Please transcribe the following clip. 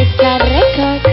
It's Ibiza Records.